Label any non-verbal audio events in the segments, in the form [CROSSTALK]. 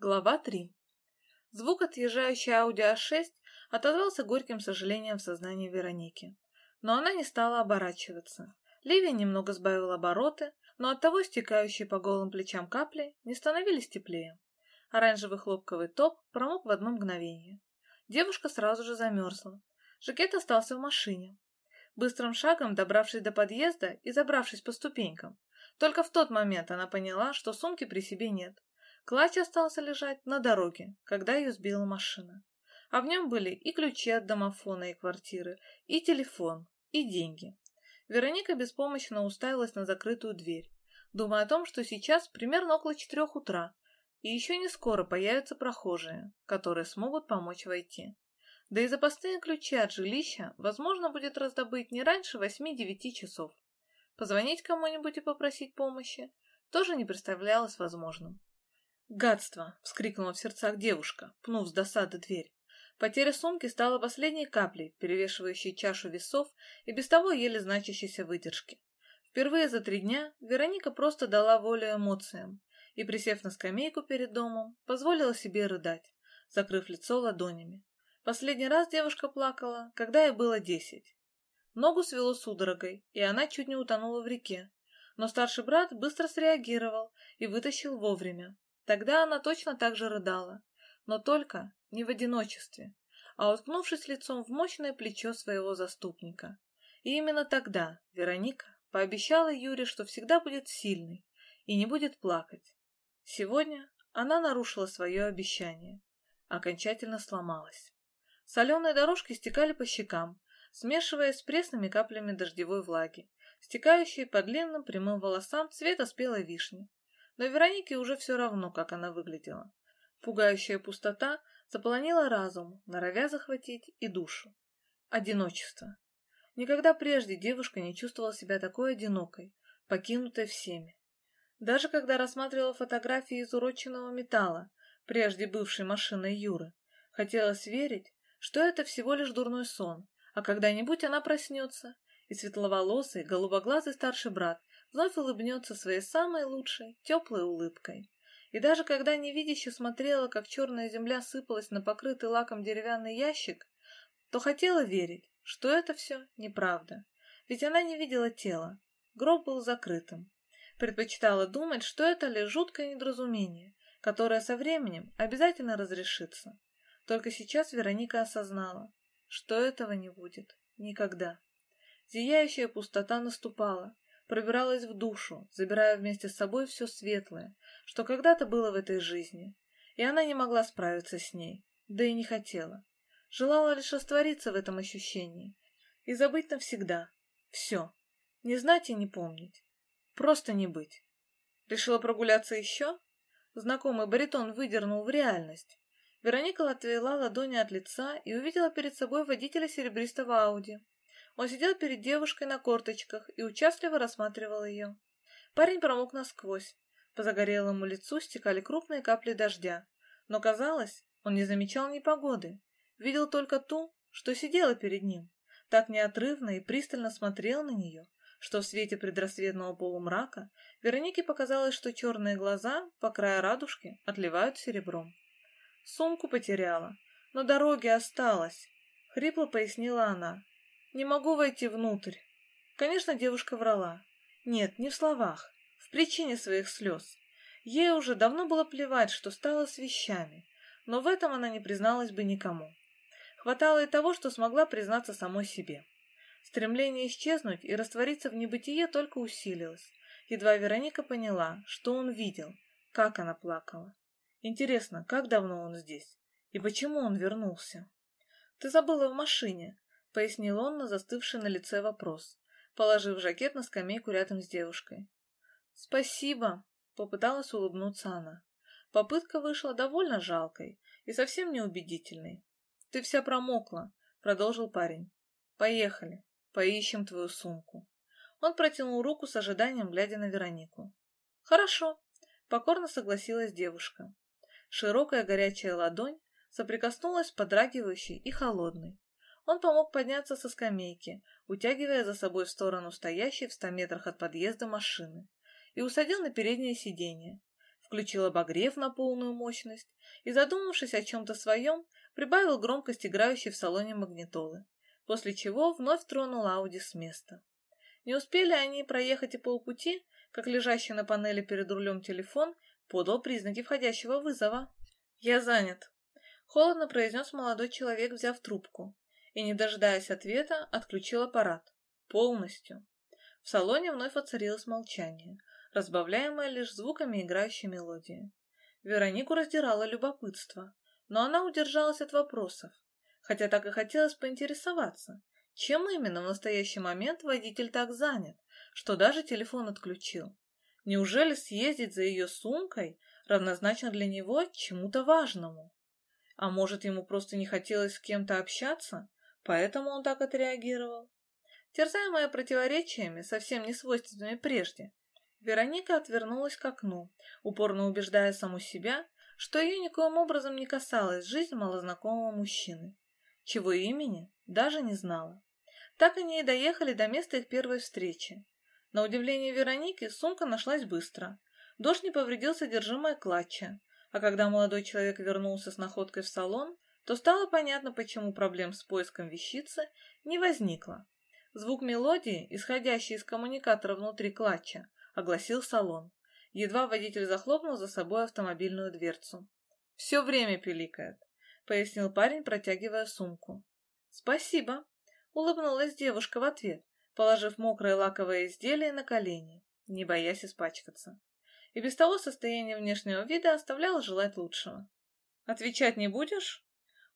Глава 3. Звук отъезжающей Audi A6 отозвался горьким сожалением в сознании Вероники. Но она не стала оборачиваться. Ливень немного сбавил обороты, но оттого стекающие по голым плечам капли не становились теплее. Оранжевый хлопковый топ промок в одно мгновение. Девушка сразу же замерзла. Жакет остался в машине. Быстрым шагом, добравшись до подъезда и забравшись по ступенькам, только в тот момент она поняла, что сумки при себе нет. Клатч остался лежать на дороге, когда ее сбила машина. А в нем были и ключи от домофона и квартиры, и телефон, и деньги. Вероника беспомощно уставилась на закрытую дверь, думая о том, что сейчас примерно около четырех утра, и еще не скоро появятся прохожие, которые смогут помочь войти. Да и запасные ключи от жилища возможно будет раздобыть не раньше восьми-девяти часов. Позвонить кому-нибудь и попросить помощи тоже не представлялось возможным. «Гадство!» — вскрикнула в сердцах девушка, пнув с досады дверь. Потеря сумки стала последней каплей, перевешивающей чашу весов и без того еле значащейся выдержки. Впервые за три дня Вероника просто дала волю эмоциям и, присев на скамейку перед домом, позволила себе рыдать, закрыв лицо ладонями. Последний раз девушка плакала, когда ей было десять. Ногу свело судорогой, и она чуть не утонула в реке. Но старший брат быстро среагировал и вытащил вовремя, Тогда она точно так же рыдала, но только не в одиночестве, а уткнувшись лицом в мощное плечо своего заступника. И именно тогда Вероника пообещала Юре, что всегда будет сильной и не будет плакать. Сегодня она нарушила свое обещание, окончательно сломалась. Соленые дорожки стекали по щекам, смешиваясь с пресными каплями дождевой влаги, стекающие по длинным прямым волосам цвета спелой вишни. Но Веронике уже все равно, как она выглядела. Пугающая пустота заполонила разум, норовя захватить и душу. Одиночество. Никогда прежде девушка не чувствовала себя такой одинокой, покинутой всеми. Даже когда рассматривала фотографии из уроченного металла, прежде бывшей машиной Юры, хотелось верить, что это всего лишь дурной сон, а когда-нибудь она проснется, и светловолосый, голубоглазый старший брат вновь улыбнется своей самой лучшей, теплой улыбкой. И даже когда невидяще смотрела, как черная земля сыпалась на покрытый лаком деревянный ящик, то хотела верить, что это все неправда. Ведь она не видела тела, гроб был закрытым. Предпочитала думать, что это лишь жуткое недоразумение, которое со временем обязательно разрешится. Только сейчас Вероника осознала, что этого не будет никогда. Зияющая пустота наступала, пробиралась в душу, забирая вместе с собой все светлое, что когда-то было в этой жизни, и она не могла справиться с ней, да и не хотела. Желала лишь раствориться в этом ощущении и забыть навсегда. Все. Не знать и не помнить. Просто не быть. Решила прогуляться еще? Знакомый баритон выдернул в реальность. Вероника отвела ладони от лица и увидела перед собой водителя серебристого Ауди. Он сидел перед девушкой на корточках и участливо рассматривал ее. Парень промок насквозь. По загорелому лицу стекали крупные капли дождя. Но, казалось, он не замечал ни погоды. Видел только ту, что сидела перед ним. Так неотрывно и пристально смотрел на нее, что в свете предрассветного полумрака Веронике показалось, что черные глаза по краю радужки отливают серебром. Сумку потеряла, но дороги осталось, — хрипло пояснила она, не могу войти внутрь. Конечно, девушка врала. Нет, не в словах, в причине своих слез. Ей уже давно было плевать, что стало с вещами, но в этом она не призналась бы никому. Хватало и того, что смогла признаться самой себе. Стремление исчезнуть и раствориться в небытие только усилилось. Едва Вероника поняла, что он видел, как она плакала. Интересно, как давно он здесь? И почему он вернулся? Ты забыла в машине, — пояснил он на застывший на лице вопрос, положив жакет на скамейку рядом с девушкой. «Спасибо», — попыталась улыбнуться она. Попытка вышла довольно жалкой и совсем неубедительной. «Ты вся промокла», — продолжил парень. «Поехали, поищем твою сумку». Он протянул руку с ожиданием, глядя на Веронику. «Хорошо», — покорно согласилась девушка. Широкая горячая ладонь соприкоснулась с подрагивающей и холодной. Он помог подняться со скамейки, утягивая за собой в сторону стоящей в ста метрах от подъезда машины, и усадил на переднее сиденье. включил обогрев на полную мощность и, задумавшись о чем-то своем, прибавил громкость играющей в салоне магнитолы, после чего вновь тронул Ауди с места. Не успели они проехать и полпути, как лежащий на панели перед рулем телефон подал признаки входящего вызова. «Я занят», — холодно произнес молодой человек, взяв трубку, и, не дожидаясь ответа, отключил аппарат. Полностью. В салоне вновь воцарилось молчание, разбавляемое лишь звуками играющей мелодии. Веронику раздирало любопытство, но она удержалась от вопросов, хотя так и хотелось поинтересоваться, чем именно в настоящий момент водитель так занят, что даже телефон отключил. Неужели съездить за ее сумкой равнозначно для него чему-то важному? А может, ему просто не хотелось с кем-то общаться, поэтому он так отреагировал? Терзаемая противоречиями, совсем не свойственными прежде, Вероника отвернулась к окну, упорно убеждая саму себя, что ее никоим образом не касалась жизнь малознакомого мужчины, чего имени даже не знала. Так они и доехали до места их первой встречи. На удивление Вероники сумка нашлась быстро. Дождь не повредил содержимое клатча, а когда молодой человек вернулся с находкой в салон, то стало понятно, почему проблем с поиском вещицы не возникло. Звук мелодии, исходящий из коммуникатора внутри клатча, огласил салон. Едва водитель захлопнул за собой автомобильную дверцу. «Все время пиликает», — пояснил парень, протягивая сумку. «Спасибо», — улыбнулась девушка в ответ, положив мокрое лаковое изделие на колени, не боясь испачкаться. И без того состояние внешнего вида оставляло желать лучшего. «Отвечать не будешь?»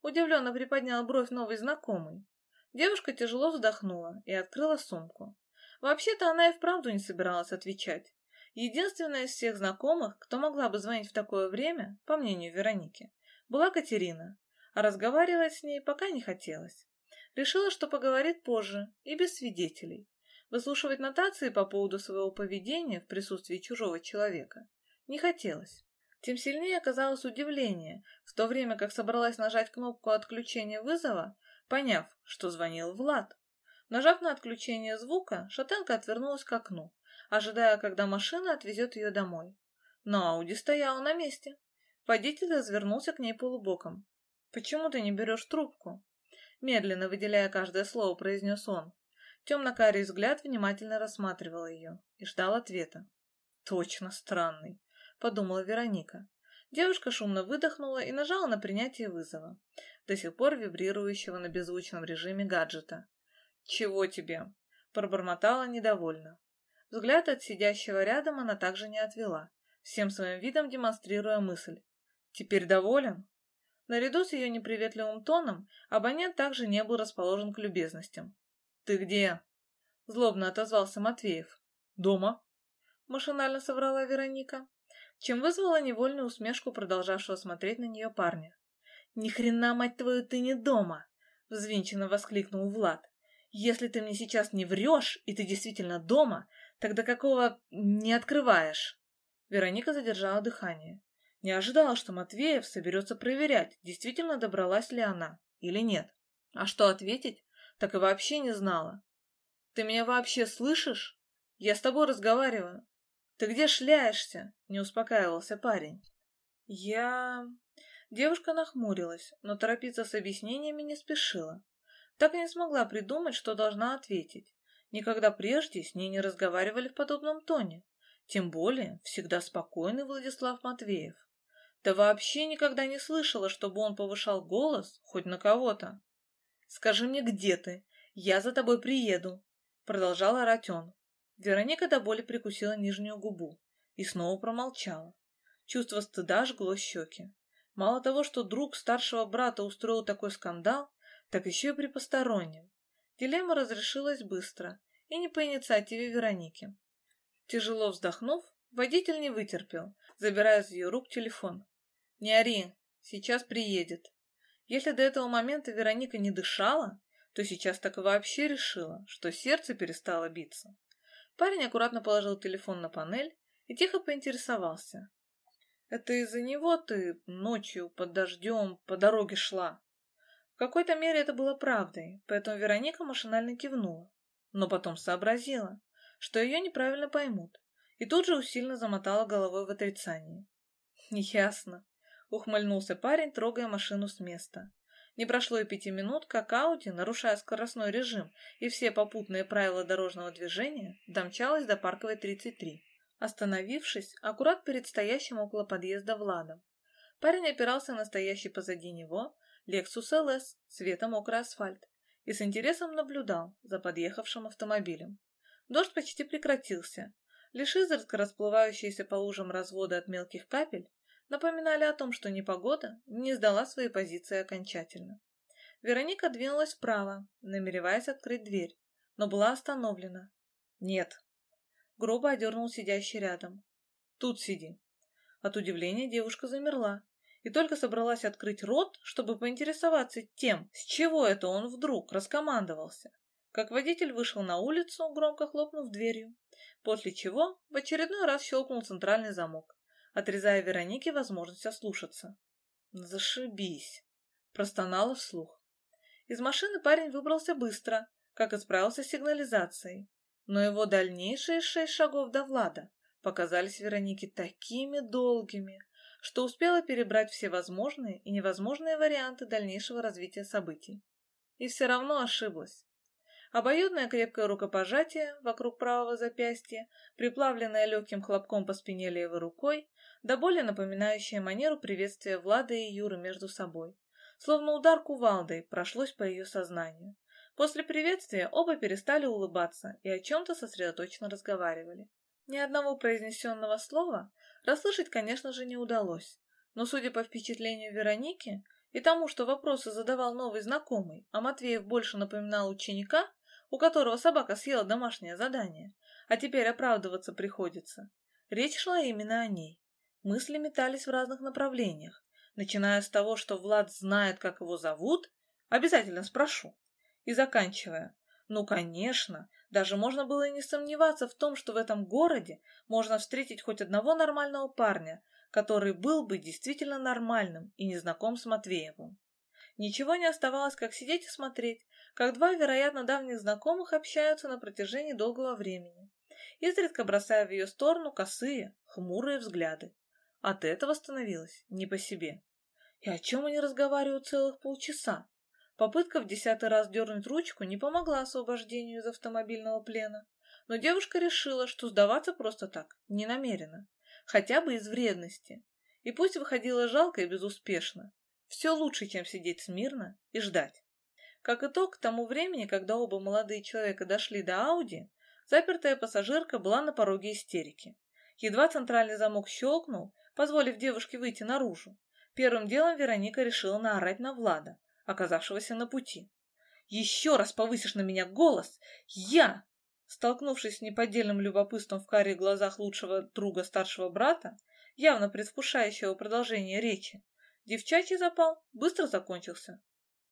Удивленно приподнял бровь новый знакомый. Девушка тяжело вздохнула и открыла сумку. Вообще-то она и вправду не собиралась отвечать. Единственная из всех знакомых, кто могла бы звонить в такое время, по мнению Вероники, была Катерина, а разговаривать с ней пока не хотелось. Решила, что поговорит позже и без свидетелей. Выслушивать нотации по поводу своего поведения в присутствии чужого человека не хотелось. Тем сильнее оказалось удивление, в то время как собралась нажать кнопку отключения вызова, поняв, что звонил Влад. Нажав на отключение звука, шатенка отвернулась к окну, ожидая, когда машина отвезет ее домой. Но Ауди стояла на месте. Водитель развернулся к ней полубоком. «Почему ты не берешь трубку?» Медленно выделяя каждое слово, произнес он. Темно-карий взгляд внимательно рассматривал ее и ждал ответа. «Точно странный», — подумала Вероника. Девушка шумно выдохнула и нажала на принятие вызова, до сих пор вибрирующего на беззвучном режиме гаджета. «Чего тебе?» — пробормотала недовольно. Взгляд от сидящего рядом она также не отвела, всем своим видом демонстрируя мысль. «Теперь доволен?» Наряду с ее неприветливым тоном абонент также не был расположен к любезностям. «Ты где?» — злобно отозвался Матвеев. «Дома», — машинально соврала Вероника, чем вызвала невольную усмешку продолжавшего смотреть на нее парня. «Ни хрена, мать твою, ты не дома!» — взвинченно воскликнул Влад. Если ты мне сейчас не врешь, и ты действительно дома, тогда какого не открываешь?» Вероника задержала дыхание. Не ожидала, что Матвеев соберется проверять, действительно добралась ли она или нет. А что ответить, так и вообще не знала. «Ты меня вообще слышишь? Я с тобой разговариваю. Ты где шляешься?» — не успокаивался парень. «Я...» Девушка нахмурилась, но торопиться с объяснениями не спешила. Так и не смогла придумать, что должна ответить. Никогда прежде с ней не разговаривали в подобном тоне. Тем более всегда спокойный Владислав Матвеев. Да вообще никогда не слышала, чтобы он повышал голос хоть на кого-то. «Скажи мне, где ты? Я за тобой приеду», — продолжал орать он. Вероника до боли прикусила нижнюю губу и снова промолчала. Чувство стыда жгло щеки. Мало того, что друг старшего брата устроил такой скандал, так еще и при постороннем. Дилемма разрешилась быстро и не по инициативе Вероники. Тяжело вздохнув, водитель не вытерпел, забирая из ее рук телефон. «Не ори, сейчас приедет». Если до этого момента Вероника не дышала, то сейчас так вообще решила, что сердце перестало биться. Парень аккуратно положил телефон на панель и тихо поинтересовался. «Это из-за него ты ночью под дождем по дороге шла?» В какой-то мере это было правдой, поэтому Вероника машинально кивнула, но потом сообразила, что ее неправильно поймут, и тут же усиленно замотала головой в отрицании. Ясно. Ухмыльнулся парень, трогая машину с места. Не прошло и пяти минут, как Ауди, нарушая скоростной режим и все попутные правила дорожного движения, домчалась до парковой 33, остановившись аккурат перед стоящим около подъезда Владом. Парень опирался на стоящий позади него Lexus LS, цвета мокрый асфальт, и с интересом наблюдал за подъехавшим автомобилем. Дождь почти прекратился. Лишь изредка расплывающиеся по лужам разводы от мелких капель напоминали о том, что непогода не сдала свои позиции окончательно. Вероника двинулась вправо, намереваясь открыть дверь, но была остановлена. «Нет». Грубо одернул сидящий рядом. «Тут сиди». От удивления девушка замерла и только собралась открыть рот, чтобы поинтересоваться тем, с чего это он вдруг раскомандовался, как водитель вышел на улицу, громко хлопнув дверью, после чего в очередной раз щелкнул центральный замок отрезая Веронике возможность ослушаться. «Зашибись!» — простонала вслух. Из машины парень выбрался быстро, как и справился с сигнализацией, но его дальнейшие шесть шагов до Влада показались Веронике такими долгими, что успела перебрать все возможные и невозможные варианты дальнейшего развития событий. И все равно ошиблась. Обоюдное крепкое рукопожатие вокруг правого запястья, приплавленное легким хлопком по спине левой рукой, да более напоминающее манеру приветствия Влада и Юры между собой. Словно удар кувалдой прошлось по ее сознанию. После приветствия оба перестали улыбаться и о чем-то сосредоточенно разговаривали. Ни одного произнесенного слова расслышать, конечно же, не удалось. Но, судя по впечатлению Вероники и тому, что вопросы задавал новый знакомый, а Матвеев больше напоминал ученика, у которого собака съела домашнее задание, а теперь оправдываться приходится, речь шла именно о ней. Мысли метались в разных направлениях, начиная с того, что Влад знает, как его зовут, обязательно спрошу, и заканчивая. Ну, конечно, даже можно было и не сомневаться в том, что в этом городе можно встретить хоть одного нормального парня, который был бы действительно нормальным и не знаком с Матвеевым. Ничего не оставалось, как сидеть и смотреть, как два, вероятно, давних знакомых общаются на протяжении долгого времени, изредка бросая в ее сторону косые, хмурые взгляды. От этого становилось не по себе. И о чем они разговаривают целых полчаса? Попытка в десятый раз дернуть ручку не помогла освобождению из автомобильного плена, но девушка решила, что сдаваться просто так не намерена, хотя бы из вредности. И пусть выходило жалко и безуспешно, все лучше, чем сидеть смирно и ждать. Как итог, к тому времени, когда оба молодые человека дошли до Ауди, запертая пассажирка была на пороге истерики. Едва центральный замок щелкнул, позволив девушке выйти наружу. Первым делом Вероника решила наорать на Влада, оказавшегося на пути. «Еще раз повысишь на меня голос! Я!» Столкнувшись с неподдельным любопытством в карих глазах лучшего друга старшего брата, явно предвкушающего продолжение речи, девчачий запал быстро закончился.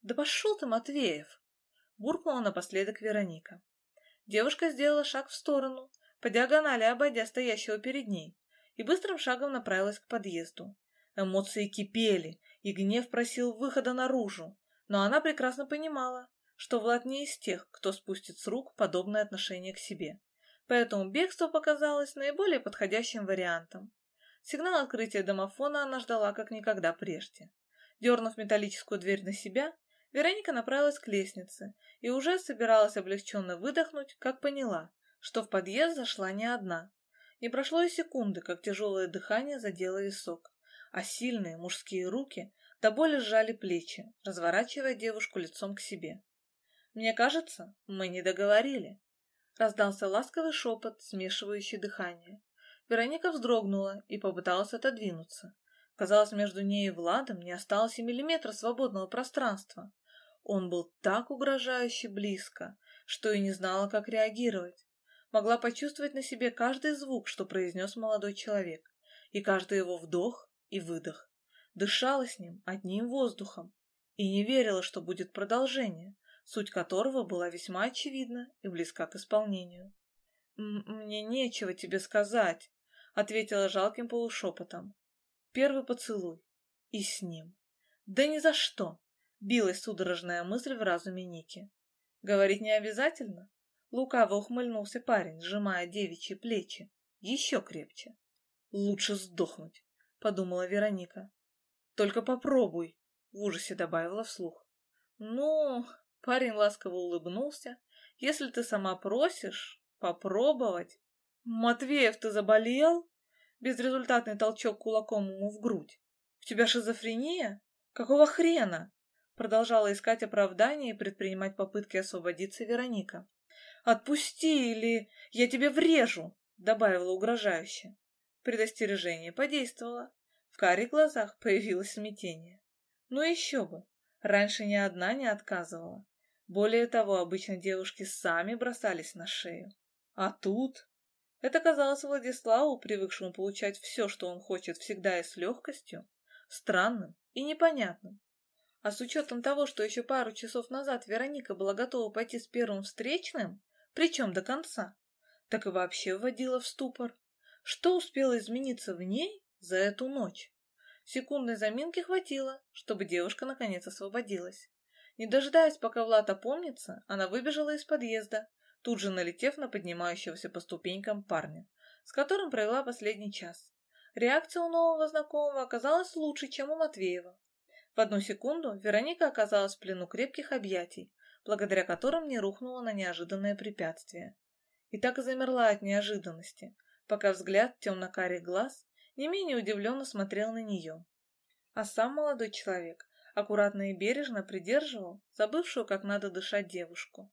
«Да пошел ты, Матвеев!» — буркнула напоследок Вероника. Девушка сделала шаг в сторону, по диагонали обойдя стоящего перед ней, и быстрым шагом направилась к подъезду. Эмоции кипели, и гнев просил выхода наружу, но она прекрасно понимала, что Влад не из тех, кто спустит с рук подобное отношение к себе. Поэтому бегство показалось наиболее подходящим вариантом. Сигнал открытия домофона она ждала как никогда прежде. Дернув металлическую дверь на себя, Вероника направилась к лестнице и уже собиралась облегченно выдохнуть, как поняла, что в подъезд зашла не одна. Не прошло и секунды, как тяжелое дыхание задело висок, а сильные мужские руки до боли сжали плечи, разворачивая девушку лицом к себе. «Мне кажется, мы не договорили», — раздался ласковый шепот, смешивающий дыхание. Вероника вздрогнула и попыталась отодвинуться. Казалось, между ней и Владом не осталось и миллиметра свободного пространства. Он был так угрожающе близко, что и не знала, как реагировать могла почувствовать на себе каждый звук, что произнес молодой человек, и каждый его вдох и выдох. Дышала с ним одним воздухом и не верила, что будет продолжение, суть которого была весьма очевидна и близка к исполнению. «Мне нечего тебе сказать», — ответила жалким полушепотом. «Первый поцелуй. И с ним». «Да ни за что!» — билась судорожная мысль в разуме Ники. «Говорить не обязательно?» Лукаво ухмыльнулся парень, сжимая девичьи плечи. Еще крепче. Лучше сдохнуть. подумала Вероника. Только попробуй, в ужасе добавила вслух. Ну, парень ласково улыбнулся. Если ты сама просишь, попробовать. Матвеев, ты заболел? Безрезультатный толчок кулаком ему в грудь. У тебя шизофрения? Какого хрена? Продолжала искать оправдание и предпринимать попытки освободиться Вероника. «Отпусти, или я тебе врежу!» — добавила угрожающе. Предостережение подействовало. В карих глазах появилось смятение. Ну еще бы! Раньше ни одна не отказывала. Более того, обычно девушки сами бросались на шею. А тут... Это казалось Владиславу, привыкшему получать все, что он хочет всегда и с легкостью, странным и непонятным. А с учетом того, что еще пару часов назад Вероника была готова пойти с первым встречным, причем до конца, так и вообще вводила в ступор. Что успело измениться в ней за эту ночь? Секундной заминки хватило, чтобы девушка наконец освободилась. Не дожидаясь, пока Влад опомнится, она выбежала из подъезда, тут же налетев на поднимающегося по ступенькам парня, с которым провела последний час. Реакция у нового знакомого оказалась лучше, чем у Матвеева. В одну секунду Вероника оказалась в плену крепких объятий, благодаря которым не рухнула на неожиданное препятствие. И так замерла от неожиданности, пока взгляд темно-карих глаз не менее удивленно смотрел на нее. А сам молодой человек аккуратно и бережно придерживал забывшую, как надо дышать девушку.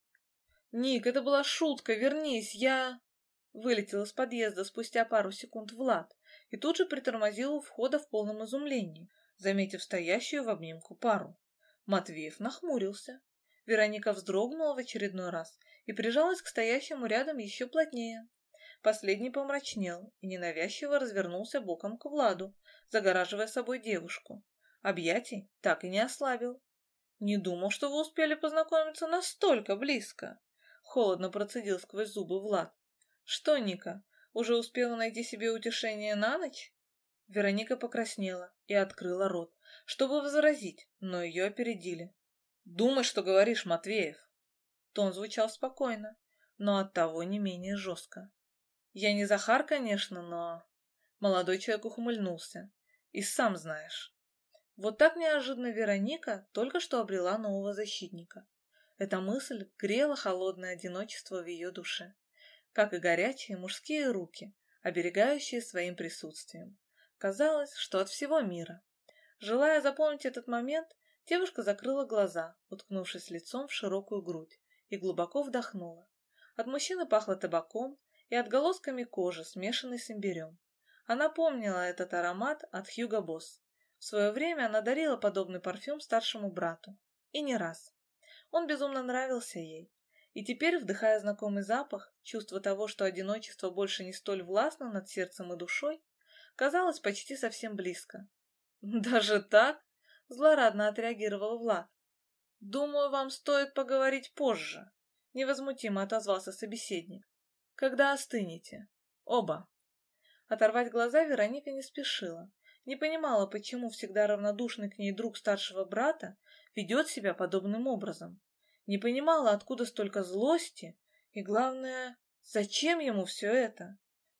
«Ник, это была шутка, вернись, я...» Вылетел из подъезда спустя пару секунд Влад и тут же притормозил у входа в полном изумлении, заметив стоящую в обнимку пару. Матвеев нахмурился. Вероника вздрогнула в очередной раз и прижалась к стоящему рядом еще плотнее. Последний помрачнел и ненавязчиво развернулся боком к Владу, загораживая собой девушку. Объятий так и не ослабил. «Не думал, что вы успели познакомиться настолько близко!» Холодно процедил сквозь зубы Влад. «Что, Ника, уже успела найти себе утешение на ночь?» Вероника покраснела и открыла рот, чтобы возразить, но ее опередили. «Думай, что говоришь, Матвеев!» Тон звучал спокойно, но оттого не менее жестко. «Я не Захар, конечно, но...» Молодой человек ухмыльнулся. «И сам знаешь». Вот так неожиданно Вероника только что обрела нового защитника. Эта мысль грела холодное одиночество в ее душе, как и горячие мужские руки, оберегающие своим присутствием. Казалось, что от всего мира. Желая запомнить этот момент, девушка закрыла глаза, уткнувшись лицом в широкую грудь, и глубоко вдохнула. От мужчины пахло табаком и отголосками кожи, смешанной с имбирем. Она помнила этот аромат от Хьюго Босс. В свое время она дарила подобный парфюм старшему брату. И не раз. Он безумно нравился ей. И теперь, вдыхая знакомый запах, чувство того, что одиночество больше не столь властно над сердцем и душой, казалось почти совсем близко. [LAUGHS] «Даже так?» — злорадно отреагировал Влад. «Думаю, вам стоит поговорить позже», — невозмутимо отозвался собеседник. «Когда остынете? Оба». Оторвать глаза Вероника не спешила. Не понимала, почему всегда равнодушный к ней друг старшего брата ведет себя подобным образом. Не понимала, откуда столько злости, и, главное, зачем ему все это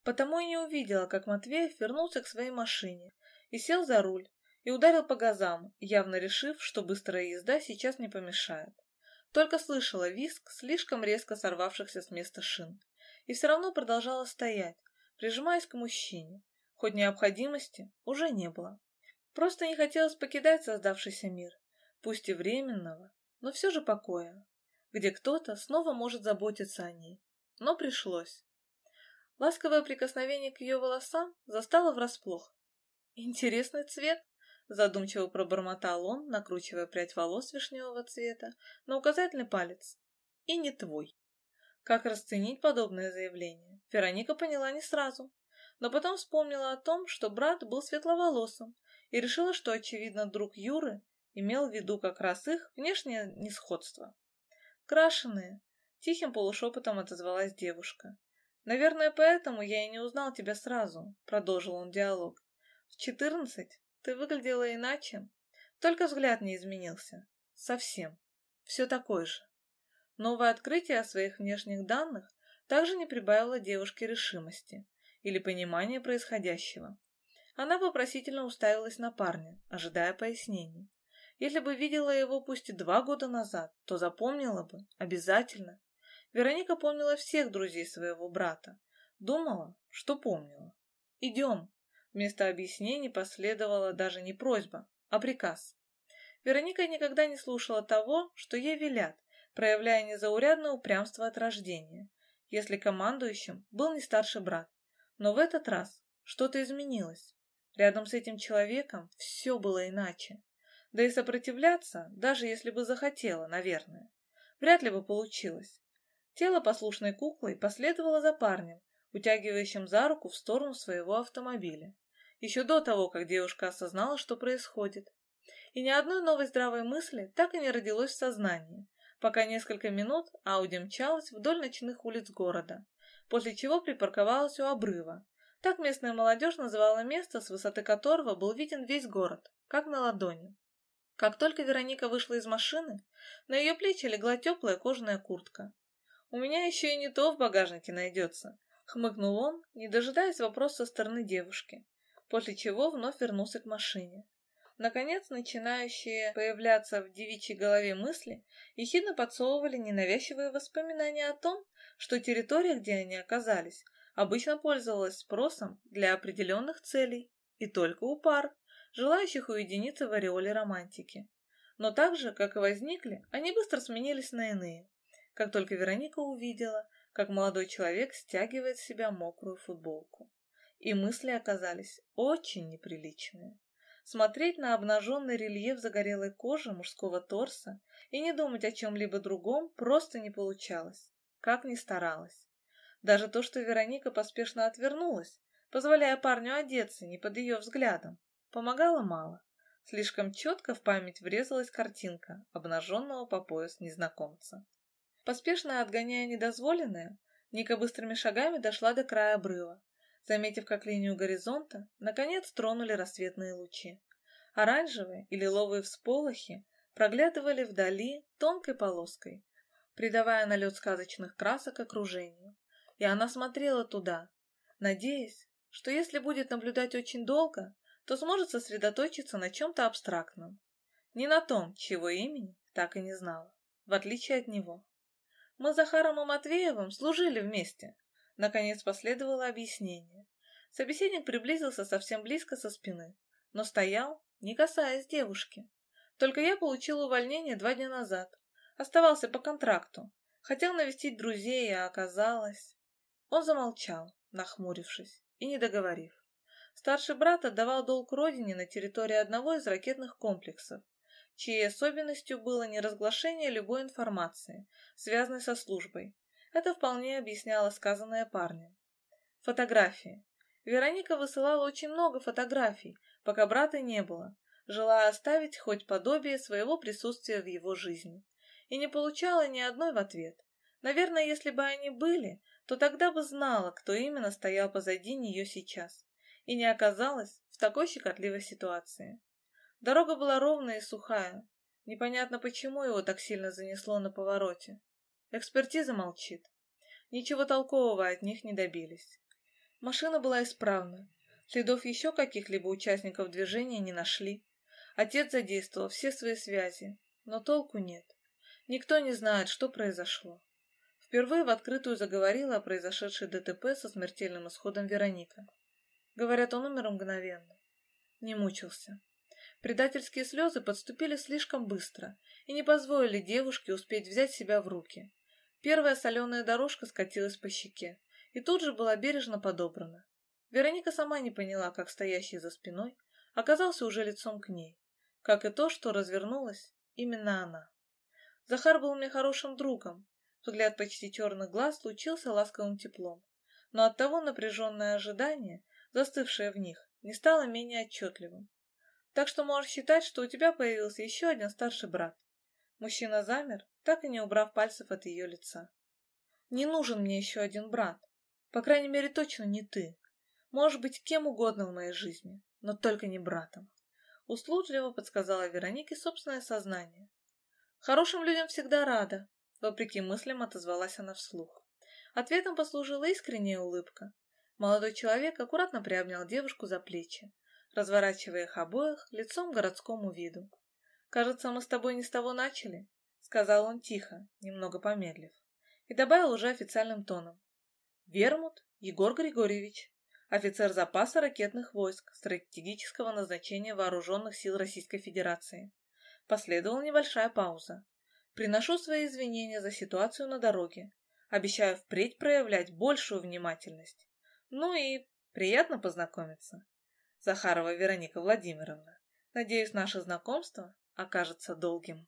потому и не увидела, как Матвеев вернулся к своей машине и сел за руль, и ударил по газам, явно решив, что быстрая езда сейчас не помешает. Только слышала виск слишком резко сорвавшихся с места шин, и все равно продолжала стоять, прижимаясь к мужчине, хоть необходимости уже не было. Просто не хотелось покидать создавшийся мир, пусть и временного, но все же покоя, где кто-то снова может заботиться о ней. Но пришлось. Ласковое прикосновение к ее волосам застало врасплох. «Интересный цвет», — задумчиво пробормотал он, накручивая прядь волос вишневого цвета на указательный палец. «И не твой». Как расценить подобное заявление, Вероника поняла не сразу, но потом вспомнила о том, что брат был светловолосым, и решила, что, очевидно, друг Юры имел в виду как раз их внешнее несходство. «Крашеные», — тихим полушепотом отозвалась девушка. «Наверное, поэтому я и не узнал тебя сразу», — продолжил он диалог. «В четырнадцать ты выглядела иначе, только взгляд не изменился. Совсем. Все такой же». Новое открытие о своих внешних данных также не прибавило девушке решимости или понимания происходящего. Она вопросительно уставилась на парня, ожидая пояснений. Если бы видела его пусть и два года назад, то запомнила бы, обязательно. Вероника помнила всех друзей своего брата. Думала, что помнила. «Идем». Вместо объяснений последовала даже не просьба, а приказ. Вероника никогда не слушала того, что ей велят, проявляя незаурядное упрямство от рождения, если командующим был не старший брат. Но в этот раз что-то изменилось. Рядом с этим человеком все было иначе. Да и сопротивляться, даже если бы захотела, наверное, вряд ли бы получилось. Тело послушной куклой последовало за парнем, утягивающим за руку в сторону своего автомобиля. Еще до того, как девушка осознала, что происходит. И ни одной новой здравой мысли так и не родилось в сознании, пока несколько минут Ауди мчалась вдоль ночных улиц города, после чего припарковалась у обрыва. Так местная молодежь называла место, с высоты которого был виден весь город, как на ладони. Как только Вероника вышла из машины, на ее плечи легла теплая кожаная куртка. «У меня еще и не то в багажнике найдется», — хмыкнул он, не дожидаясь вопроса со стороны девушки, после чего вновь вернулся к машине. Наконец, начинающие появляться в девичьей голове мысли ехидно подсовывали ненавязчивые воспоминания о том, что территория, где они оказались, обычно пользовалась спросом для определенных целей и только у пар, желающих уединиться в ореоле романтики. Но так же, как и возникли, они быстро сменились на иные, как только Вероника увидела, как молодой человек стягивает с себя мокрую футболку. И мысли оказались очень неприличные смотреть на обнаженный рельеф загорелой кожи мужского торса и не думать о чем-либо другом просто не получалось, как ни старалась. Даже то, что Вероника поспешно отвернулась, позволяя парню одеться не под ее взглядом, помогало мало. Слишком четко в память врезалась картинка обнаженного по пояс незнакомца. Поспешно отгоняя недозволенное, Ника быстрыми шагами дошла до края обрыва, заметив, как линию горизонта, наконец тронули рассветные лучи. Оранжевые и лиловые всполохи проглядывали вдали тонкой полоской, придавая налет сказочных красок окружению. И она смотрела туда, надеясь, что если будет наблюдать очень долго, то сможет сосредоточиться на чем-то абстрактном. Не на том, чего имени так и не знала, в отличие от него. Мы с Захаром и Матвеевым служили вместе, Наконец последовало объяснение. Собеседник приблизился совсем близко со спины, но стоял, не касаясь девушки. Только я получил увольнение два дня назад. Оставался по контракту. Хотел навестить друзей, а оказалось... Он замолчал, нахмурившись и не договорив. Старший брат отдавал долг родине на территории одного из ракетных комплексов, чьей особенностью было неразглашение любой информации, связанной со службой, это вполне объясняло сказанное парнем. Фотографии. Вероника высылала очень много фотографий, пока брата не было, желая оставить хоть подобие своего присутствия в его жизни. И не получала ни одной в ответ. Наверное, если бы они были, то тогда бы знала, кто именно стоял позади нее сейчас, и не оказалась в такой щекотливой ситуации. Дорога была ровная и сухая. Непонятно, почему его так сильно занесло на повороте. Экспертиза молчит. Ничего толкового от них не добились. Машина была исправна. Следов еще каких-либо участников движения не нашли. Отец задействовал все свои связи, но толку нет. Никто не знает, что произошло. Впервые в открытую заговорила о произошедшей ДТП со смертельным исходом Вероника. Говорят, он умер мгновенно. Не мучился. Предательские слезы подступили слишком быстро и не позволили девушке успеть взять себя в руки. Первая соленая дорожка скатилась по щеке и тут же была бережно подобрана. Вероника сама не поняла, как стоящий за спиной оказался уже лицом к ней, как и то, что развернулась именно она. Захар был мне хорошим другом, взгляд почти черных глаз случился ласковым теплом, но оттого напряженное ожидание, застывшее в них, не стало менее отчетливым. Так что можешь считать, что у тебя появился еще один старший брат. Мужчина замер, так и не убрав пальцев от ее лица. «Не нужен мне еще один брат. По крайней мере, точно не ты. Можешь быть кем угодно в моей жизни, но только не братом». Услужливо подсказала Веронике собственное сознание. «Хорошим людям всегда рада», — вопреки мыслям отозвалась она вслух. Ответом послужила искренняя улыбка. Молодой человек аккуратно приобнял девушку за плечи, разворачивая их обоих лицом к городскому виду. «Кажется, мы с тобой не с того начали», — сказал он тихо, немного помедлив, и добавил уже официальным тоном. «Вермут Егор Григорьевич, офицер запаса ракетных войск стратегического назначения вооруженных сил Российской Федерации». Последовала небольшая пауза. «Приношу свои извинения за ситуацию на дороге. Обещаю впредь проявлять большую внимательность. Ну и приятно познакомиться. Захарова Вероника Владимировна. Надеюсь, наше знакомство окажется долгим.